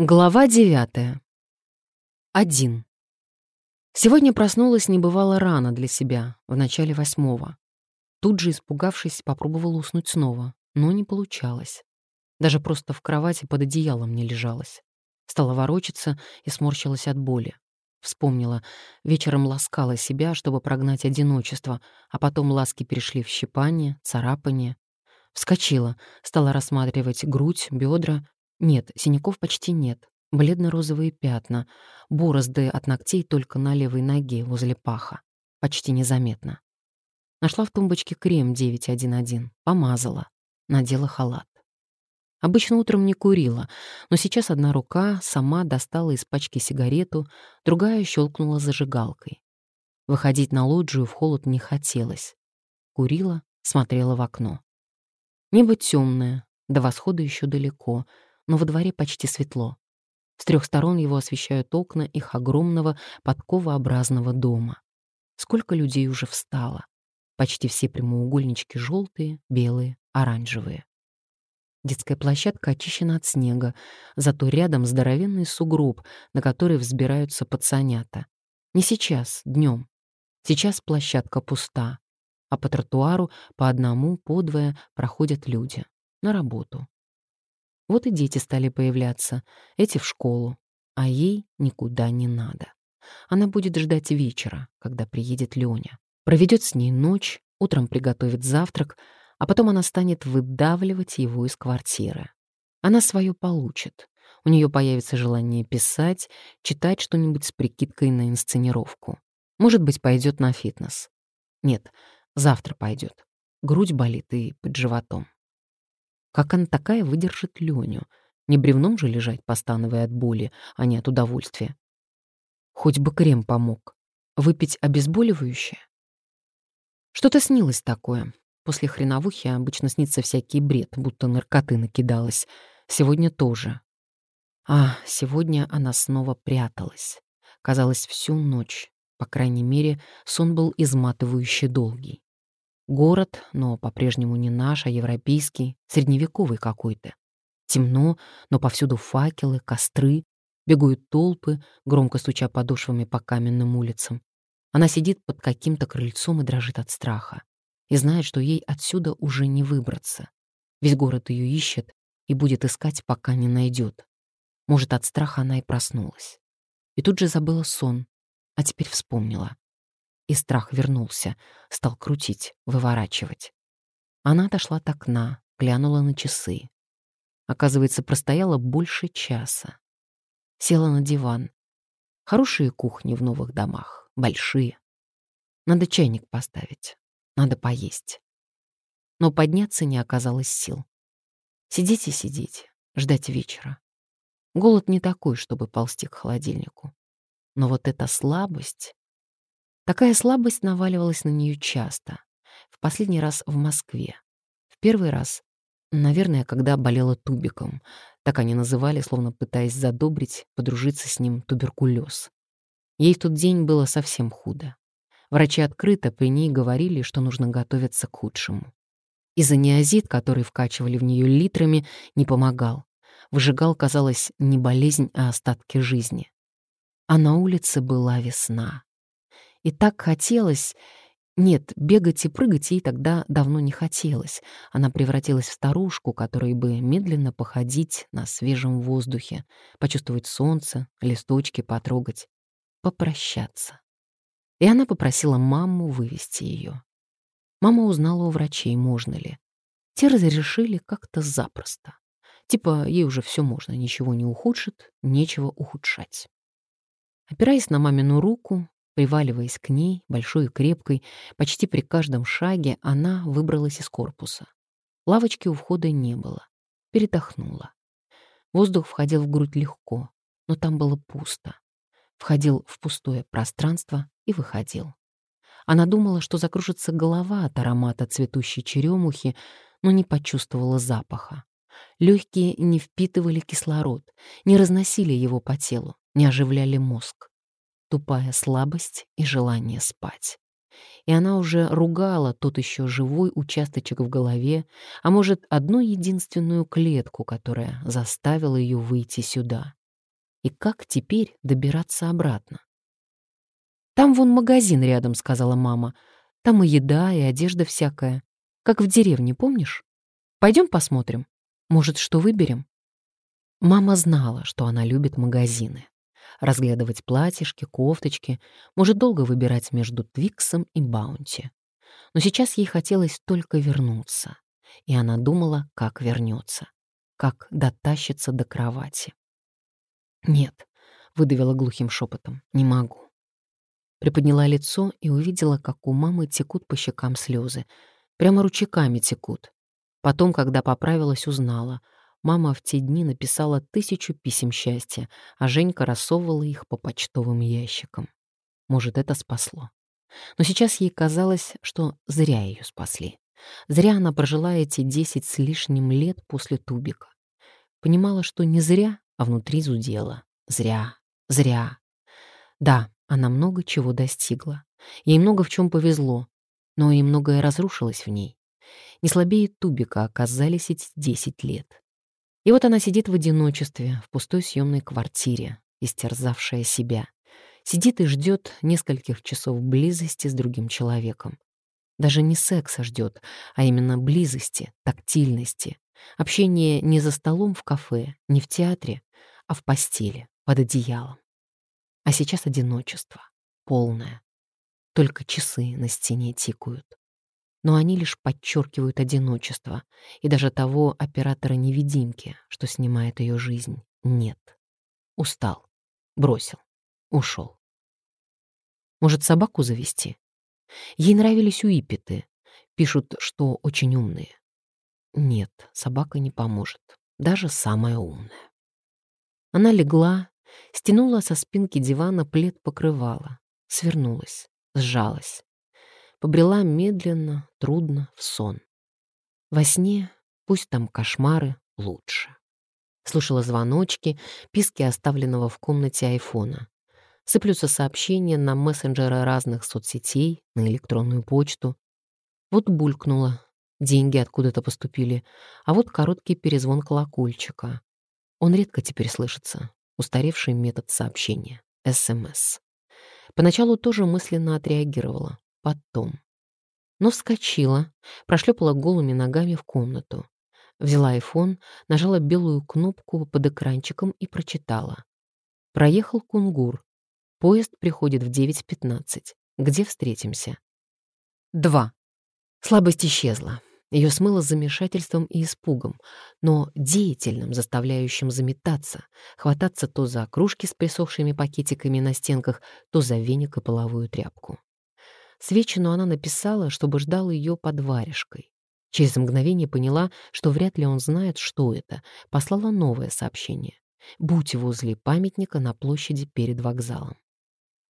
Глава девятая. Один. Сегодня проснулась небывало рано для себя, в начале восьмого. Тут же, испугавшись, попробовала уснуть снова, но не получалось. Даже просто в кровати под одеялом не лежалась. Стала ворочаться и сморщилась от боли. Вспомнила, вечером ласкала себя, чтобы прогнать одиночество, а потом ласки перешли в щипание, царапание. Вскочила, стала рассматривать грудь, бедра, нет, синяков почти нет. Бледно-розовые пятна, борозды от ногтей только на левой ноге возле паха. Почти незаметно. Нашла в тумбочке крем 911, помазала, надела халат. Обычно утром не курила, но сейчас одна рука сама достала из пачки сигарету, другая щелкнула зажигалкой. Выходить на лоджию в холод не хотелось. Курила, смотрела в окно. Небо темное, до восхода еще далеко — но во дворе почти светло. С трех сторон его освещают окна их огромного подковообразного дома. Сколько людей уже встало. Почти все прямоугольнички желтые, белые, оранжевые. Детская площадка очищена от снега, зато рядом здоровенный сугроб, на который взбираются пацанята. Не сейчас, днем. Сейчас площадка пуста, а по тротуару по одному, по двое проходят люди. На работу. Вот и дети стали появляться, эти в школу, а ей никуда не надо. Она будет ждать вечера, когда приедет Лёня. Проведет с ней ночь, утром приготовит завтрак, а потом она станет выдавливать его из квартиры. Она свое получит. У нее появится желание писать, читать что-нибудь с прикидкой на инсценировку. Может быть, пойдет на фитнес. Нет, завтра пойдет. Грудь болит и под животом. Как она такая выдержит Леню? Не бревном же лежать, постановая от боли, а не от удовольствия. Хоть бы крем помог. Выпить обезболивающее? Что-то снилось такое. После хреновухи обычно снится всякий бред, будто наркоты накидалась. Сегодня тоже. А, сегодня она снова пряталась. Казалось, всю ночь. По крайней мере, сон был изматывающе долгий. Город, но по-прежнему не наш, а европейский, средневековый какой-то. Темно, но повсюду факелы, костры, бегают толпы, громко стуча подошвами по каменным улицам. Она сидит под каким-то крыльцом и дрожит от страха. И знает, что ей отсюда уже не выбраться. Весь город ее ищет и будет искать, пока не найдет. Может, от страха она и проснулась. И тут же забыла сон, а теперь вспомнила и страх вернулся, стал крутить, выворачивать. Она отошла от окна, глянула на часы. Оказывается, простояла больше часа. Села на диван. Хорошие кухни в новых домах, большие. Надо чайник поставить, надо поесть. Но подняться не оказалось сил. Сидеть и сидеть, ждать вечера. Голод не такой, чтобы ползти к холодильнику. Но вот эта слабость... Такая слабость наваливалась на нее часто. В последний раз в Москве. В первый раз, наверное, когда болела тубиком. Так они называли, словно пытаясь задобрить, подружиться с ним туберкулез. Ей в тот день было совсем худо. Врачи открыто при ней говорили, что нужно готовиться к худшему. Изониазид, который вкачивали в нее литрами, не помогал. Выжигал, казалось, не болезнь, а остатки жизни. А на улице была весна. И так хотелось... Нет, бегать и прыгать ей тогда давно не хотелось. Она превратилась в старушку, которой бы медленно походить на свежем воздухе, почувствовать солнце, листочки потрогать, попрощаться. И она попросила маму вывести ее. Мама узнала у врачей, можно ли. Те разрешили как-то запросто. Типа, ей уже все можно, ничего не ухудшит, нечего ухудшать. Опираясь на мамину руку, Приваливаясь к ней, большой и крепкой, почти при каждом шаге она выбралась из корпуса. Лавочки у входа не было. Передохнула. Воздух входил в грудь легко, но там было пусто. Входил в пустое пространство и выходил. Она думала, что закружится голова от аромата цветущей черемухи, но не почувствовала запаха. Легкие не впитывали кислород, не разносили его по телу, не оживляли мозг тупая слабость и желание спать. И она уже ругала тот еще живой участочек в голове, а может, одну единственную клетку, которая заставила ее выйти сюда. И как теперь добираться обратно? «Там вон магазин рядом», — сказала мама. «Там и еда, и одежда всякая. Как в деревне, помнишь? Пойдем посмотрим. Может, что выберем?» Мама знала, что она любит магазины. Разглядывать платьишки, кофточки, может долго выбирать между Твиксом и Баунти. Но сейчас ей хотелось только вернуться. И она думала, как вернется, как дотащится до кровати. «Нет», — выдавила глухим шепотом, — «не могу». Приподняла лицо и увидела, как у мамы текут по щекам слезы. Прямо ручейками текут. Потом, когда поправилась, узнала — Мама в те дни написала тысячу писем счастья, а Женька рассовывала их по почтовым ящикам. Может, это спасло. Но сейчас ей казалось, что зря ее спасли. Зря она прожила эти десять с лишним лет после тубика. Понимала, что не зря, а внутри зудела. Зря, зря. Да, она много чего достигла. Ей много в чем повезло, но и многое разрушилось в ней. Не слабее тубика оказались эти десять лет. И вот она сидит в одиночестве, в пустой съемной квартире, истерзавшая себя. Сидит и ждет нескольких часов близости с другим человеком. Даже не секса ждет, а именно близости, тактильности. Общение не за столом в кафе, не в театре, а в постели, под одеялом. А сейчас одиночество, полное. Только часы на стене тикают но они лишь подчеркивают одиночество, и даже того оператора-невидимки, что снимает ее жизнь, нет. Устал, бросил, ушел. Может, собаку завести? Ей нравились уипеты, пишут, что очень умные. Нет, собака не поможет, даже самая умная. Она легла, стянула со спинки дивана плед покрывала, свернулась, сжалась побрела медленно, трудно, в сон. Во сне, пусть там кошмары, лучше. Слушала звоночки, писки оставленного в комнате айфона. Сыплются сообщения на мессенджеры разных соцсетей, на электронную почту. Вот булькнуло, деньги откуда-то поступили, а вот короткий перезвон колокольчика. Он редко теперь слышится, устаревший метод сообщения — СМС. Поначалу тоже мысленно отреагировала потом. Но вскочила, прошлепала голыми ногами в комнату. Взяла айфон, нажала белую кнопку под экранчиком и прочитала. Проехал Кунгур. Поезд приходит в 9.15. Где встретимся? Два. Слабость исчезла. Ее смыло замешательством и испугом, но деятельным, заставляющим заметаться, хвататься то за кружки с присохшими пакетиками на стенках, то за веник и половую тряпку. Свечину она написала, чтобы ждал ее под варежкой. Через мгновение поняла, что вряд ли он знает, что это. Послала новое сообщение. «Будь возле памятника на площади перед вокзалом».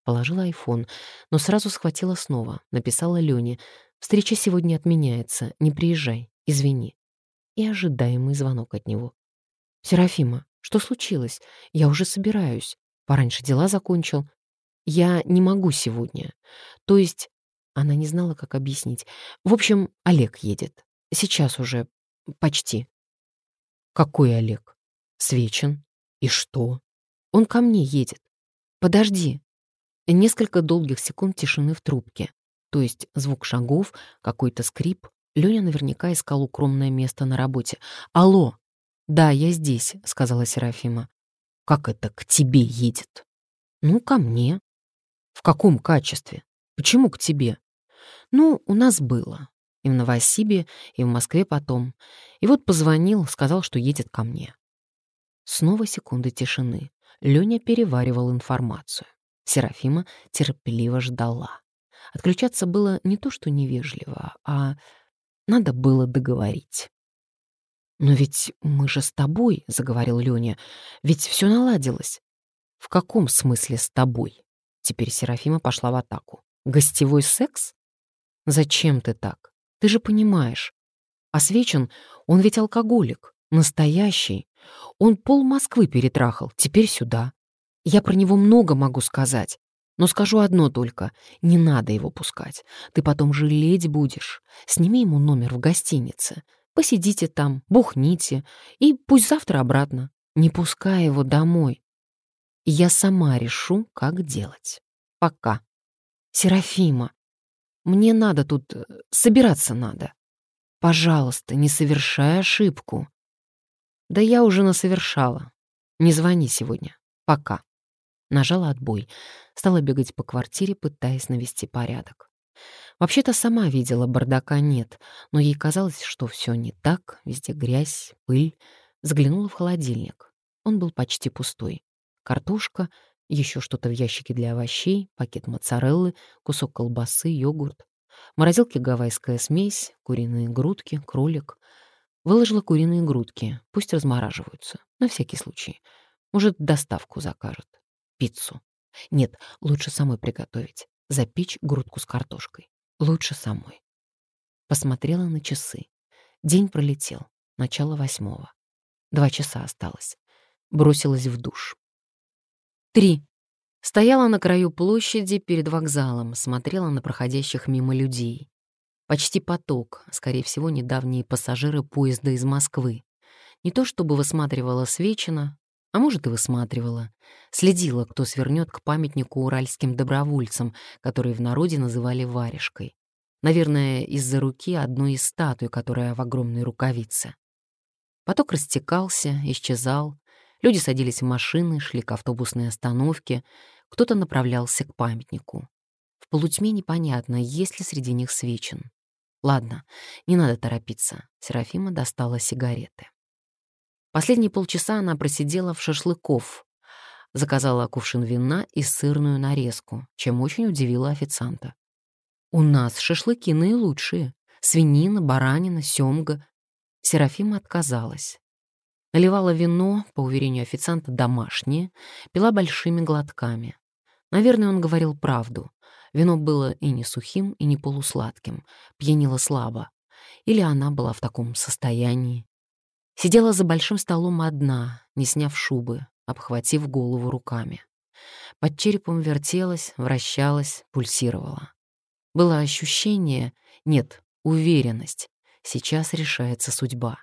Положила айфон, но сразу схватила снова. Написала Лене. «Встреча сегодня отменяется. Не приезжай. Извини». И ожидаемый звонок от него. «Серафима, что случилось? Я уже собираюсь. Пораньше дела закончил. Я не могу сегодня. То есть она не знала, как объяснить. В общем, Олег едет. Сейчас уже. Почти. Какой Олег? Свечен. И что? Он ко мне едет. Подожди. Несколько долгих секунд тишины в трубке. То есть звук шагов, какой-то скрип. Лёня наверняка искал укромное место на работе. «Алло!» «Да, я здесь», — сказала Серафима. «Как это к тебе едет?» «Ну, ко мне». «В каком качестве? Почему к тебе?» Ну, у нас было. И в Новосибе, и в Москве потом. И вот позвонил, сказал, что едет ко мне. Снова секунды тишины. Лёня переваривал информацию. Серафима терпеливо ждала. Отключаться было не то, что невежливо, а надо было договорить. «Но ведь мы же с тобой», — заговорил Лёня, — «ведь всё наладилось». «В каком смысле с тобой?» Теперь Серафима пошла в атаку. «Гостевой секс?» Зачем ты так? Ты же понимаешь. Свечин, он ведь алкоголик, настоящий. Он пол Москвы перетрахал, теперь сюда. Я про него много могу сказать. Но скажу одно только, не надо его пускать. Ты потом жалеть будешь. Сними ему номер в гостинице. Посидите там, бухните, и пусть завтра обратно. Не пускай его домой. я сама решу, как делать. Пока. Серафима, мне надо тут... Э, собираться надо. Пожалуйста, не совершай ошибку. Да я уже насовершала. Не звони сегодня. Пока. Нажала отбой. Стала бегать по квартире, пытаясь навести порядок. Вообще-то сама видела, бардака нет, но ей казалось, что все не так, везде грязь, пыль. Заглянула в холодильник. Он был почти пустой. Картошка, еще что-то в ящике для овощей, пакет моцареллы, кусок колбасы, йогурт. В морозилке гавайская смесь, куриные грудки, кролик. Выложила куриные грудки, пусть размораживаются, на всякий случай. Может, доставку закажет. Пиццу. Нет, лучше самой приготовить. Запечь грудку с картошкой. Лучше самой. Посмотрела на часы. День пролетел. Начало восьмого. Два часа осталось. Бросилась в душ. Три. Стояла на краю площади перед вокзалом, смотрела на проходящих мимо людей. Почти поток, скорее всего, недавние пассажиры поезда из Москвы. Не то чтобы высматривала Свечина, а может и высматривала. Следила, кто свернет к памятнику уральским добровольцам, которые в народе называли варежкой. Наверное, из-за руки одной из статуй, которая в огромной рукавице. Поток растекался, исчезал, Люди садились в машины, шли к автобусной остановке, кто-то направлялся к памятнику. В полутьме непонятно, есть ли среди них свечин. Ладно, не надо торопиться. Серафима достала сигареты. Последние полчаса она просидела в шашлыков, заказала кувшин вина и сырную нарезку, чем очень удивила официанта. «У нас шашлыки наилучшие. Свинина, баранина, семга». Серафима отказалась. Наливала вино, по уверению официанта, домашнее, пила большими глотками. Наверное, он говорил правду. Вино было и не сухим, и не полусладким, пьянило слабо. Или она была в таком состоянии. Сидела за большим столом одна, не сняв шубы, обхватив голову руками. Под черепом вертелась, вращалась, пульсировала. Было ощущение, нет, уверенность. Сейчас решается судьба.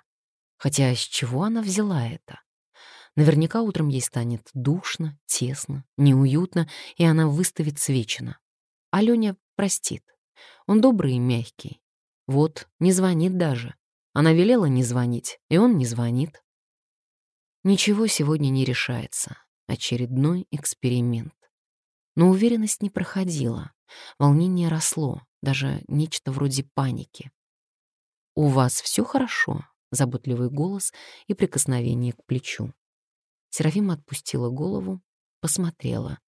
Хотя с чего она взяла это? Наверняка утром ей станет душно, тесно, неуютно, и она выставит свечина. А Лёня простит. Он добрый и мягкий. Вот, не звонит даже. Она велела не звонить, и он не звонит. Ничего сегодня не решается. Очередной эксперимент. Но уверенность не проходила. Волнение росло, даже нечто вроде паники. «У вас все хорошо?» Заботливый голос и прикосновение к плечу. Серафима отпустила голову, посмотрела.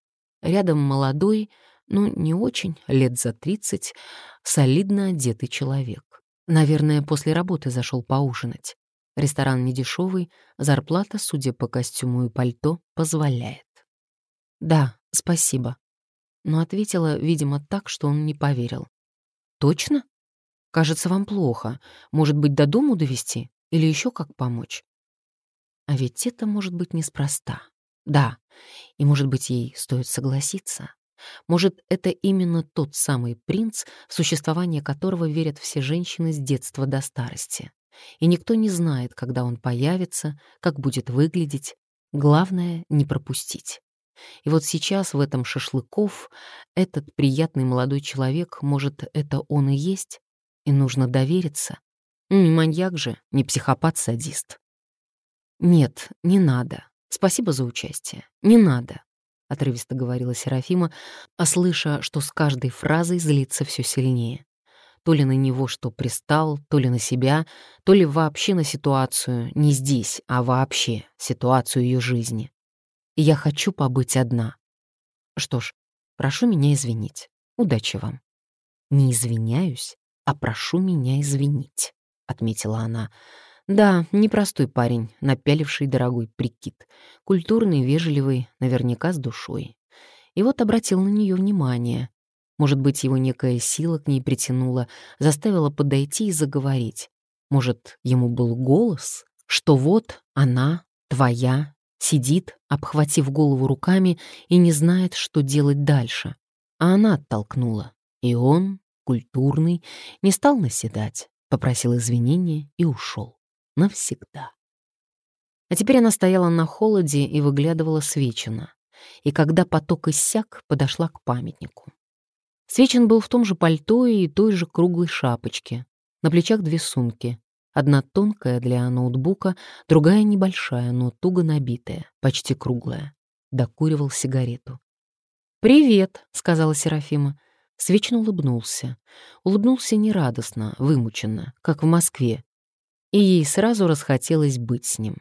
Рядом молодой, ну, не очень, лет за тридцать, солидно одетый человек. Наверное, после работы зашел поужинать. Ресторан недешевый, зарплата, судя по костюму и пальто, позволяет. «Да, спасибо». Но ответила, видимо, так, что он не поверил. «Точно? Кажется, вам плохо. Может быть, до дому довести? Или еще как помочь? А ведь это может быть неспроста. Да, и, может быть, ей стоит согласиться. Может, это именно тот самый принц, в существование которого верят все женщины с детства до старости. И никто не знает, когда он появится, как будет выглядеть. Главное — не пропустить. И вот сейчас в этом шашлыков этот приятный молодой человек, может, это он и есть, и нужно довериться, не маньяк же, не психопат-садист. «Нет, не надо. Спасибо за участие. Не надо», — отрывисто говорила Серафима, а слыша, что с каждой фразой злится все сильнее. То ли на него что пристал, то ли на себя, то ли вообще на ситуацию, не здесь, а вообще ситуацию ее жизни. Я хочу побыть одна. Что ж, прошу меня извинить. Удачи вам. Не извиняюсь, а прошу меня извинить отметила она. Да, непростой парень, напяливший дорогой прикид. Культурный, вежливый, наверняка с душой. И вот обратил на нее внимание. Может быть, его некая сила к ней притянула, заставила подойти и заговорить. Может, ему был голос, что вот она, твоя, сидит, обхватив голову руками и не знает, что делать дальше. А она оттолкнула. И он, культурный, не стал наседать попросил извинения и ушел. Навсегда. А теперь она стояла на холоде и выглядывала свечина. и когда поток иссяк, подошла к памятнику. Свечин был в том же пальто и той же круглой шапочке. На плечах две сумки. Одна тонкая для ноутбука, другая небольшая, но туго набитая, почти круглая. Докуривал сигарету. «Привет», — сказала Серафима. Свечин улыбнулся. Улыбнулся нерадостно, вымученно, как в Москве. И ей сразу расхотелось быть с ним.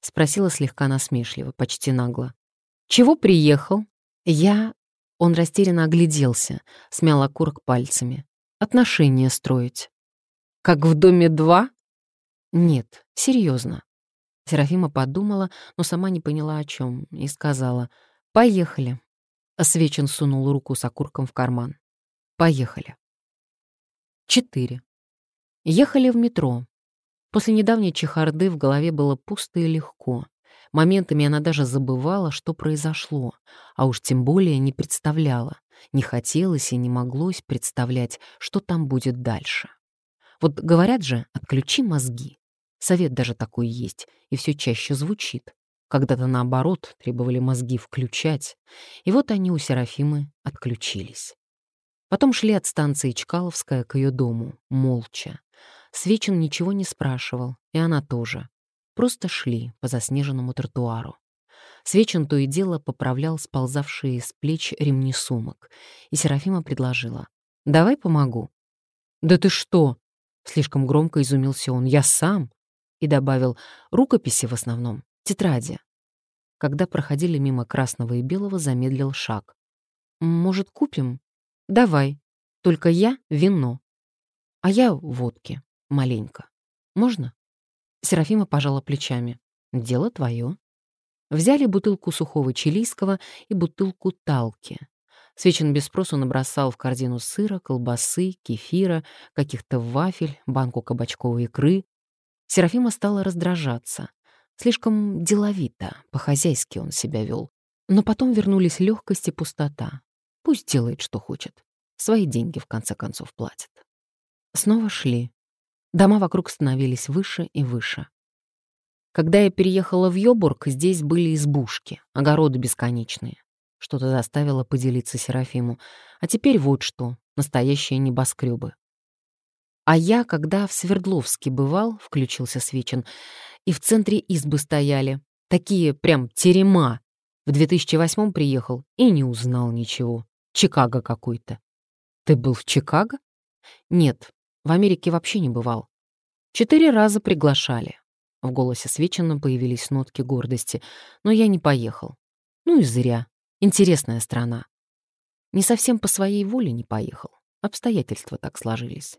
Спросила слегка насмешливо, почти нагло. «Чего приехал?» «Я...» Он растерянно огляделся, смял окурок пальцами. «Отношения строить». «Как в доме два?» «Нет, серьезно. Серафима подумала, но сама не поняла о чем, и сказала «Поехали». Свечин сунул руку с окурком в карман. «Поехали». Четыре. Ехали в метро. После недавней чехарды в голове было пусто и легко. Моментами она даже забывала, что произошло, а уж тем более не представляла, не хотелось и не моглось представлять, что там будет дальше. Вот говорят же, отключи мозги. Совет даже такой есть, и все чаще звучит. Когда-то, наоборот, требовали мозги включать. И вот они у Серафимы отключились. Потом шли от станции Чкаловская к ее дому, молча. Свечин ничего не спрашивал, и она тоже. Просто шли по заснеженному тротуару. Свечин то и дело поправлял сползавшие с плеч ремни сумок, и Серафима предложила. «Давай помогу». «Да ты что?» — слишком громко изумился он. «Я сам» и добавил «рукописи в основном, тетради». Когда проходили мимо красного и белого, замедлил шаг. «Может, купим?» «Давай. Только я — вино. А я — водки. Маленько. Можно?» Серафима пожала плечами. «Дело твое». Взяли бутылку сухого чилийского и бутылку талки. Свечин без спросу набросал в корзину сыра, колбасы, кефира, каких-то вафель, банку кабачковой икры, Серафима стала раздражаться. Слишком деловито, по-хозяйски он себя вел. Но потом вернулись легкость и пустота. Пусть делает, что хочет. Свои деньги, в конце концов, платит. Снова шли. Дома вокруг становились выше и выше. Когда я переехала в Йобург, здесь были избушки, огороды бесконечные. Что-то заставило поделиться Серафиму. А теперь вот что, настоящие небоскребы. А я, когда в Свердловске бывал, — включился Свечин, — и в центре избы стояли. Такие прям терема. В 2008 приехал и не узнал ничего. Чикаго какой-то. Ты был в Чикаго? Нет, в Америке вообще не бывал. Четыре раза приглашали. В голосе Свечина появились нотки гордости, но я не поехал. Ну и зря. Интересная страна. Не совсем по своей воле не поехал. Обстоятельства так сложились.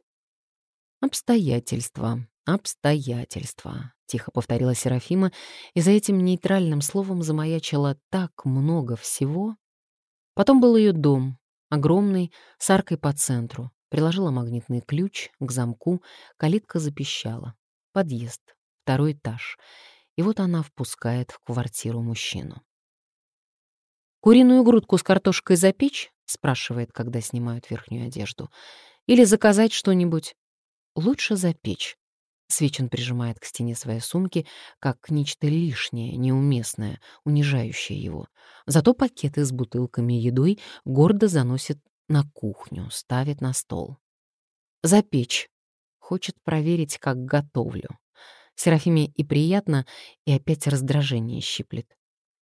«Обстоятельства, обстоятельства», — тихо повторила Серафима, и за этим нейтральным словом замаячило так много всего. Потом был ее дом, огромный, с аркой по центру. Приложила магнитный ключ к замку, калитка запищала. Подъезд, второй этаж. И вот она впускает в квартиру мужчину. «Куриную грудку с картошкой запечь?» — спрашивает, когда снимают верхнюю одежду. «Или заказать что-нибудь?» Лучше запечь. Свечин прижимает к стене своей сумки, как нечто лишнее, неуместное, унижающее его. Зато пакеты с бутылками и едой гордо заносит на кухню, ставит на стол. Запечь. Хочет проверить, как готовлю. Серафиме и приятно, и опять раздражение щиплет.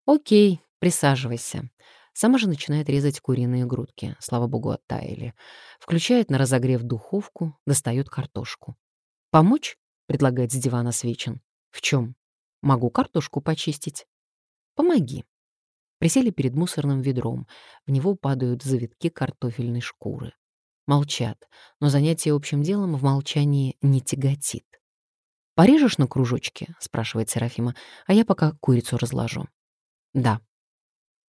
«Окей, присаживайся. Сама же начинает резать куриные грудки, слава богу, оттаяли. Включает на разогрев духовку, достает картошку. «Помочь?» — предлагает с дивана Свечин. «В чем? Могу картошку почистить». «Помоги». Присели перед мусорным ведром. В него падают завитки картофельной шкуры. Молчат, но занятие общим делом в молчании не тяготит. «Порежешь на кружочки?» — спрашивает Серафима, а я пока курицу разложу. «Да»,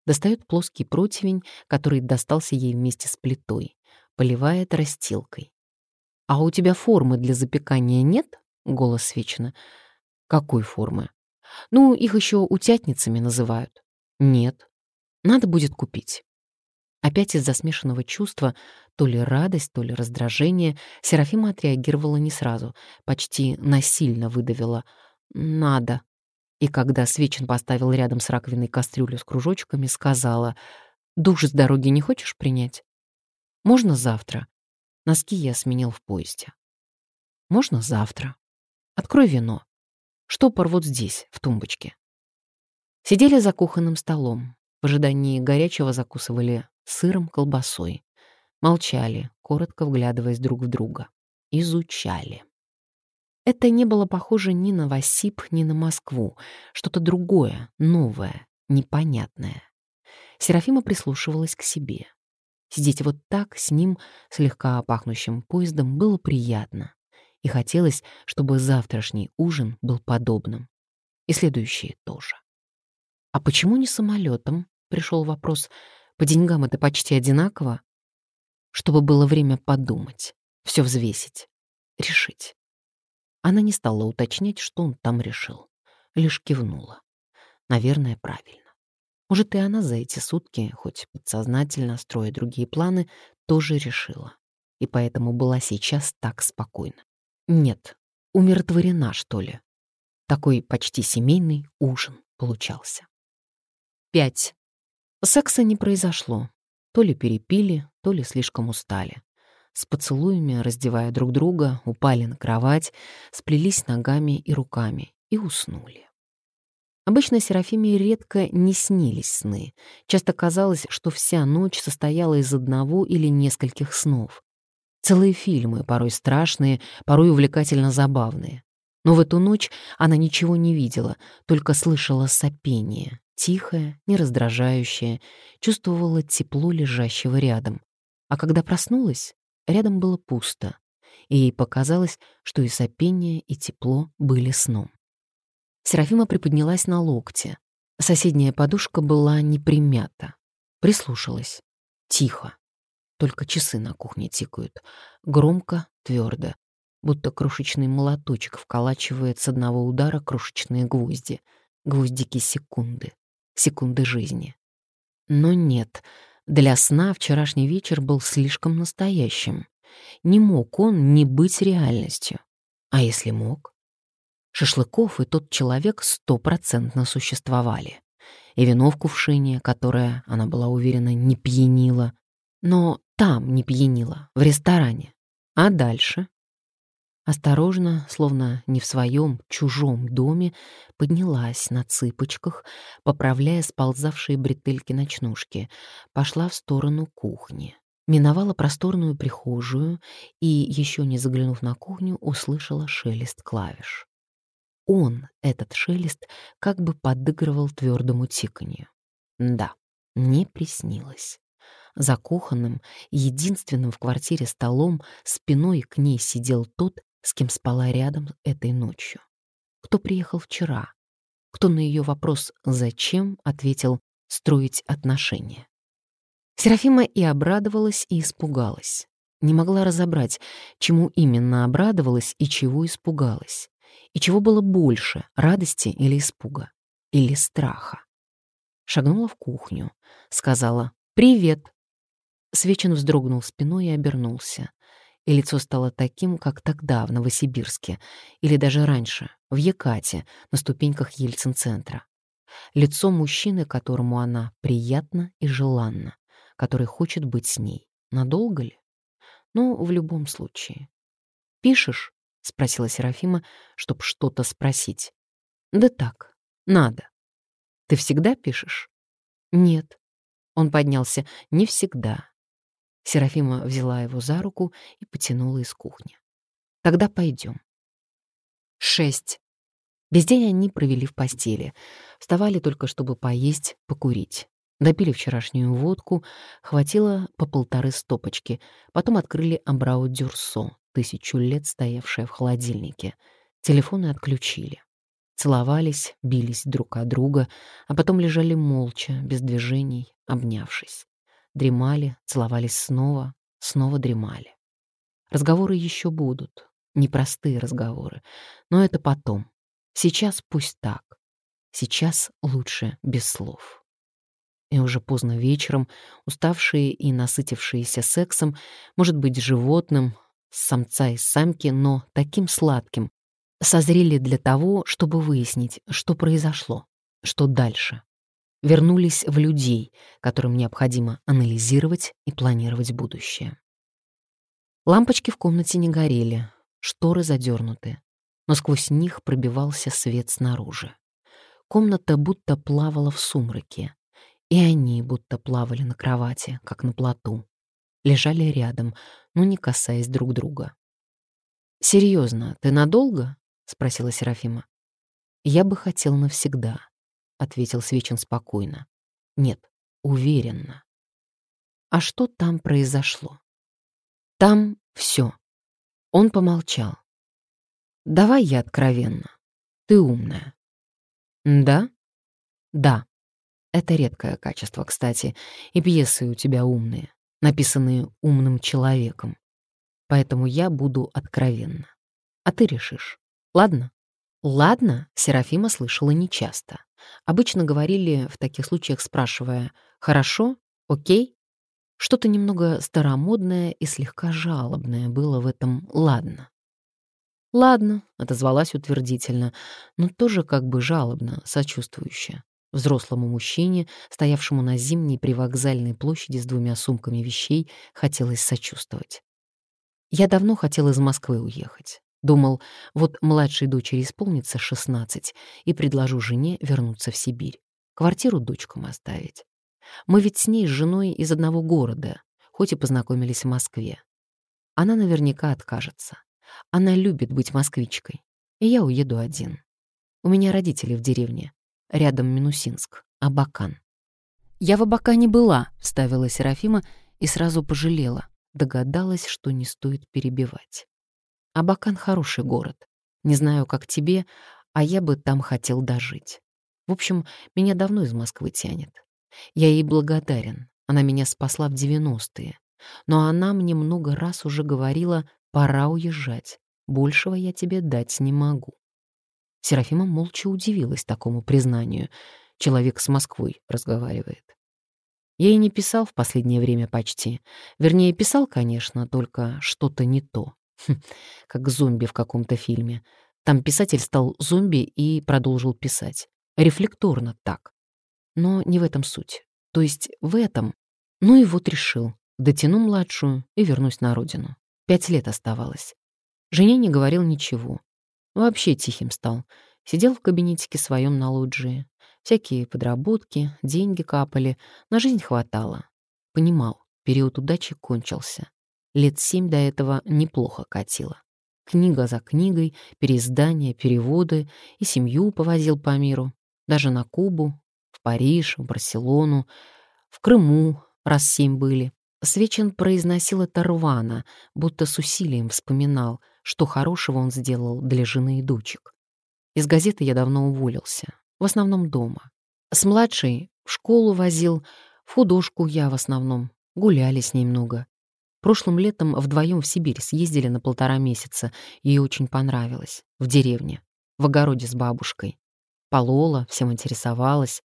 достает плоский противень, который достался ей вместе с плитой, поливает растилкой. «А у тебя формы для запекания нет?» — голос Свечина. «Какой формы?» «Ну, их еще утятницами называют». «Нет. Надо будет купить». Опять из-за смешанного чувства, то ли радость, то ли раздражение, Серафима отреагировала не сразу, почти насильно выдавила «надо». И когда Свечин поставил рядом с раковиной кастрюлю с кружочками, сказала, «Душ с дороги не хочешь принять? Можно завтра? Носки я сменил в поезде. Можно завтра. Открой вино. Штопор вот здесь, в тумбочке». Сидели за кухонным столом. В ожидании горячего закусывали сыром, колбасой. Молчали, коротко вглядываясь друг в друга. Изучали. Это не было похоже ни на Васип, ни на Москву. Что-то другое, новое, непонятное. Серафима прислушивалась к себе. Сидеть вот так с ним, слегка пахнущим поездом, было приятно. И хотелось, чтобы завтрашний ужин был подобным. И следующие тоже. «А почему не самолетом?» — пришел вопрос. «По деньгам это почти одинаково?» Чтобы было время подумать, все взвесить, решить. Она не стала уточнять, что он там решил. Лишь кивнула. Наверное, правильно. Может, и она за эти сутки, хоть подсознательно строя другие планы, тоже решила. И поэтому была сейчас так спокойна. Нет, умиротворена, что ли. Такой почти семейный ужин получался. Пять. Секса не произошло. То ли перепили, то ли слишком устали. С поцелуями, раздевая друг друга, упали на кровать, сплелись ногами и руками и уснули. Обычно Серафиме редко не снились сны. Часто казалось, что вся ночь состояла из одного или нескольких снов. Целые фильмы, порой страшные, порой увлекательно забавные. Но в эту ночь она ничего не видела, только слышала сопение, тихое, не раздражающее, чувствовала тепло лежащего рядом. А когда проснулась, рядом было пусто, и ей показалось, что и сопение, и тепло были сном. Серафима приподнялась на локте. Соседняя подушка была непримята. Прислушалась. Тихо. Только часы на кухне тикают. Громко, твердо, будто крошечный молоточек вколачивает с одного удара крошечные гвозди. Гвоздики секунды. Секунды жизни. Но нет, для сна вчерашний вечер был слишком настоящим. Не мог он не быть реальностью. А если мог? Шашлыков и тот человек стопроцентно существовали. И вино в кувшине, которое, она была уверена, не пьянило. Но там не пьянило, в ресторане. А дальше? Осторожно, словно не в своем чужом доме, поднялась на цыпочках, поправляя сползавшие бретельки ночнушки, пошла в сторону кухни. Миновала просторную прихожую и, еще не заглянув на кухню, услышала шелест клавиш. Он, этот шелест, как бы подыгрывал твердому тиканью. Да, не приснилось. За кухонным, единственным в квартире столом, спиной к ней сидел тот, с кем спала рядом этой ночью. Кто приехал вчера? Кто на ее вопрос «зачем?» ответил «строить отношения». Серафима и обрадовалась, и испугалась. Не могла разобрать, чему именно обрадовалась и чего испугалась. И чего было больше, радости или испуга? Или страха? Шагнула в кухню, сказала «Привет». Свечин вздрогнул спиной и обернулся и лицо стало таким, как тогда, в Новосибирске, или даже раньше, в Якате, на ступеньках Ельцин-центра. Лицо мужчины, которому она приятна и желанна, который хочет быть с ней. Надолго ли? Ну, в любом случае. «Пишешь?» — спросила Серафима, чтоб что-то спросить. «Да так, надо. Ты всегда пишешь?» «Нет». Он поднялся. «Не всегда. Серафима взяла его за руку и потянула из кухни. «Тогда пойдем». Шесть. Весь день они провели в постели. Вставали только, чтобы поесть, покурить. Допили вчерашнюю водку, хватило по полторы стопочки. Потом открыли Абрау Дюрсо, тысячу лет стоявшее в холодильнике. Телефоны отключили. Целовались, бились друг от друга, а потом лежали молча, без движений, обнявшись. Дремали, целовались снова, снова дремали. Разговоры еще будут, непростые разговоры, но это потом. Сейчас пусть так. Сейчас лучше без слов. И уже поздно вечером, уставшие и насытившиеся сексом, может быть, животным, самца и самки, но таким сладким, созрели для того, чтобы выяснить, что произошло, что дальше. Вернулись в людей, которым необходимо анализировать и планировать будущее. Лампочки в комнате не горели, шторы задернуты, но сквозь них пробивался свет снаружи. Комната будто плавала в сумраке, и они будто плавали на кровати, как на плоту. Лежали рядом, но не касаясь друг друга. «Серьезно, ты надолго?» — спросила Серафима. «Я бы хотел навсегда», — ответил Свечин спокойно. «Нет, уверенно». «А что там произошло?» «Там все. Он помолчал. «Давай я откровенно. Ты умная». «Да?» «Да. Это редкое качество, кстати, и пьесы у тебя умные, написанные умным человеком. Поэтому я буду откровенна. А ты решишь. Ладно? Ладно, Серафима слышала нечасто. Обычно говорили в таких случаях, спрашивая «Хорошо? Окей?» Что-то немного старомодное и слегка жалобное было в этом «ладно». «Ладно», — отозвалась утвердительно, но тоже как бы жалобно, сочувствующе. Взрослому мужчине, стоявшему на зимней привокзальной площади с двумя сумками вещей, хотелось сочувствовать. Я давно хотел из Москвы уехать. Думал, вот младшей дочери исполнится 16, и предложу жене вернуться в Сибирь. Квартиру дочкам оставить. Мы ведь с ней с женой из одного города, хоть и познакомились в Москве. Она наверняка откажется. Она любит быть москвичкой. И я уеду один. У меня родители в деревне. Рядом Минусинск, Абакан. «Я в Абакане была», — вставила Серафима и сразу пожалела. Догадалась, что не стоит перебивать. Абакан — хороший город. Не знаю, как тебе, а я бы там хотел дожить. В общем, меня давно из Москвы тянет. Я ей благодарен. Она меня спасла в 90-е. Но она мне много раз уже говорила, пора уезжать. Большего я тебе дать не могу. Серафима молча удивилась такому признанию. Человек с Москвой разговаривает. Я и не писал в последнее время почти. Вернее, писал, конечно, только что-то не то. Хм, как зомби в каком-то фильме. Там писатель стал зомби и продолжил писать. Рефлекторно так. Но не в этом суть. То есть в этом. Ну и вот решил. Дотяну младшую и вернусь на родину. Пять лет оставалось. Жене не говорил ничего. Вообще тихим стал. Сидел в кабинетике своем на лоджии. Всякие подработки, деньги капали, на жизнь хватало. Понимал, период удачи кончился. Лет семь до этого неплохо катило. Книга за книгой, переиздания, переводы, и семью повозил по миру. Даже на Кубу, в Париж, в Барселону, в Крыму раз семь были. Свечин произносил это рвано, будто с усилием вспоминал, что хорошего он сделал для жены и дочек. Из газеты я давно уволился, в основном дома. С младшей в школу возил, в художку я в основном, гуляли с ней много. Прошлым летом вдвоем в Сибирь съездили на полтора месяца, ей очень понравилось, в деревне, в огороде с бабушкой. Полола, всем интересовалась.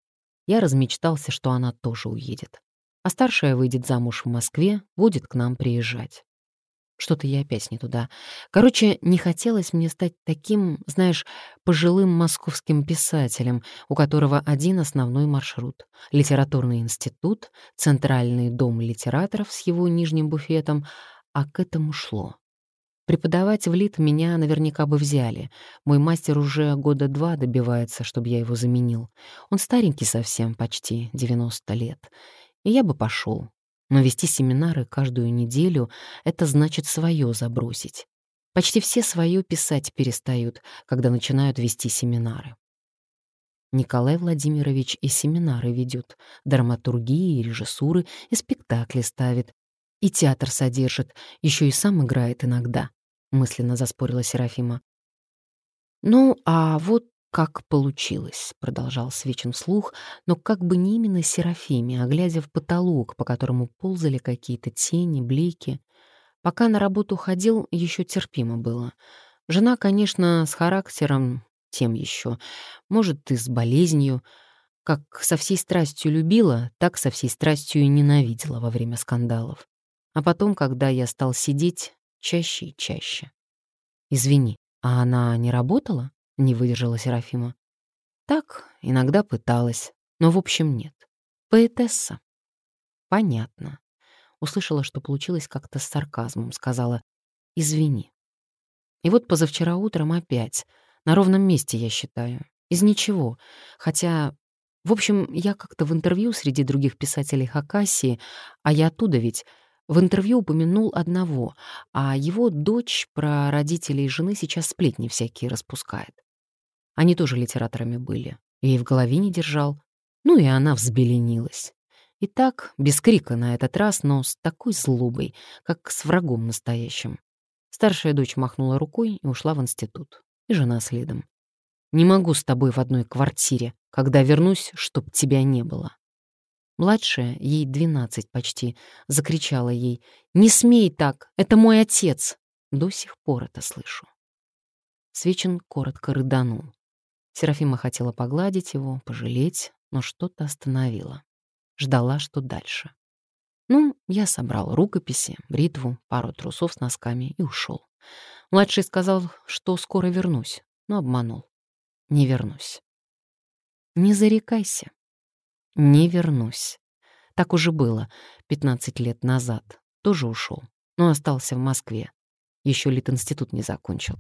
Я размечтался, что она тоже уедет а старшая выйдет замуж в Москве, будет к нам приезжать. Что-то я опять не туда. Короче, не хотелось мне стать таким, знаешь, пожилым московским писателем, у которого один основной маршрут — литературный институт, центральный дом литераторов с его нижним буфетом, а к этому шло. Преподавать в ЛИТ меня наверняка бы взяли. Мой мастер уже года два добивается, чтобы я его заменил. Он старенький совсем, почти 90 лет и я бы пошел. Но вести семинары каждую неделю — это значит свое забросить. Почти все свое писать перестают, когда начинают вести семинары. Николай Владимирович и семинары ведет, драматургии, и режиссуры, и спектакли ставит, и театр содержит, еще и сам играет иногда, мысленно заспорила Серафима. Ну, а вот «Как получилось», — продолжал Свечин вслух, но как бы не именно Серафиме, а глядя в потолок, по которому ползали какие-то тени, блики. Пока на работу ходил, еще терпимо было. Жена, конечно, с характером тем еще, может, и с болезнью. Как со всей страстью любила, так со всей страстью и ненавидела во время скандалов. А потом, когда я стал сидеть, чаще и чаще. «Извини», «А она не работала?» — не выдержала Серафима. «Так, иногда пыталась, но в общем нет. Поэтесса». «Понятно». Услышала, что получилось как-то с сарказмом, сказала «извини». И вот позавчера утром опять, на ровном месте, я считаю, из ничего, хотя в общем, я как-то в интервью среди других писателей Хакасии, а я оттуда ведь, в интервью упомянул одного, а его дочь про родителей жены сейчас сплетни всякие распускает. Они тоже литераторами были. Я и в голове не держал. Ну и она взбеленилась. И так, без крика на этот раз, но с такой злобой, как с врагом настоящим. Старшая дочь махнула рукой и ушла в институт. И жена следом. «Не могу с тобой в одной квартире. Когда вернусь, чтоб тебя не было». Младшая, ей двенадцать почти, закричала ей «Не смей так! Это мой отец!» До сих пор это слышу. Свечин коротко рыданул. Серафима хотела погладить его, пожалеть, но что-то остановило. Ждала, что дальше. Ну, я собрал рукописи, бритву, пару трусов с носками и ушел. Младший сказал, что скоро вернусь, но обманул. Не вернусь. Не зарекайся. Не вернусь. Так уже было 15 лет назад. Тоже ушел, но остался в Москве. Еще Литинститут не закончил.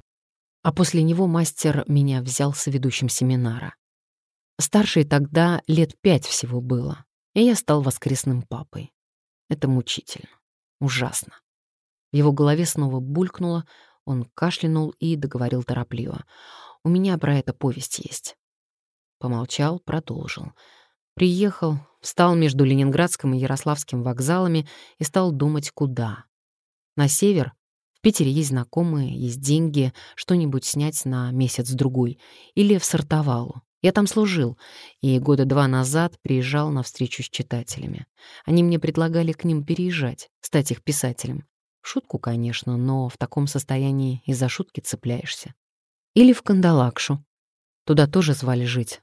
А после него мастер меня взял с ведущим семинара. Старший тогда лет пять всего было, и я стал воскресным папой. Это мучительно. Ужасно. В его голове снова булькнуло, он кашлянул и договорил торопливо. «У меня про это повесть есть». Помолчал, продолжил. Приехал, встал между Ленинградским и Ярославским вокзалами и стал думать, куда. На север. Питере есть знакомые, есть деньги, что-нибудь снять на месяц-другой. Или в Сартовалу. Я там служил, и года два назад приезжал на встречу с читателями. Они мне предлагали к ним переезжать, стать их писателем. Шутку, конечно, но в таком состоянии из-за шутки цепляешься. Или в Кандалакшу. Туда тоже звали жить.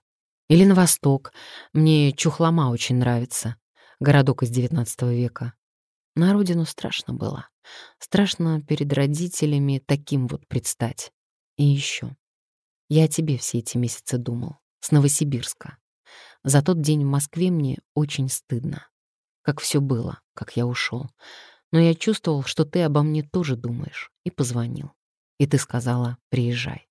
Или на восток. Мне Чухлома очень нравится. Городок из XIX века. На родину страшно было. Страшно перед родителями таким вот предстать. И еще. Я о тебе все эти месяцы думал. С Новосибирска. За тот день в Москве мне очень стыдно. Как все было, как я ушел. Но я чувствовал, что ты обо мне тоже думаешь. И позвонил. И ты сказала «приезжай».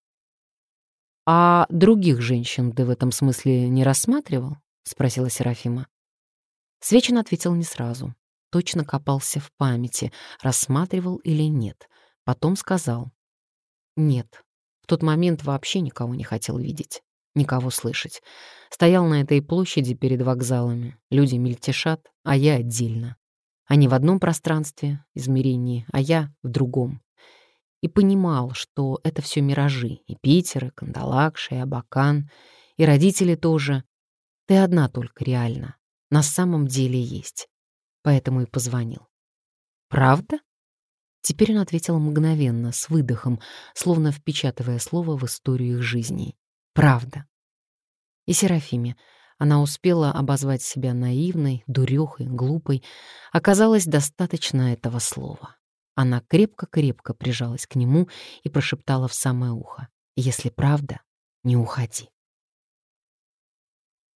«А других женщин ты в этом смысле не рассматривал?» — спросила Серафима. Свечин ответил не сразу. Точно копался в памяти, рассматривал или нет. Потом сказал. «Нет, в тот момент вообще никого не хотел видеть, никого слышать. Стоял на этой площади перед вокзалами. Люди мельтешат, а я отдельно. Они в одном пространстве, измерении, а я в другом и понимал, что это все миражи, и Питер, и Кандалакша, и Абакан, и родители тоже. Ты одна только реально, на самом деле есть. Поэтому и позвонил. «Правда?» Теперь он ответил мгновенно, с выдохом, словно впечатывая слово в историю их жизней. «Правда». И Серафиме, она успела обозвать себя наивной, дурехой, глупой, оказалось достаточно этого слова. Она крепко-крепко прижалась к нему и прошептала в самое ухо. «Если правда, не уходи».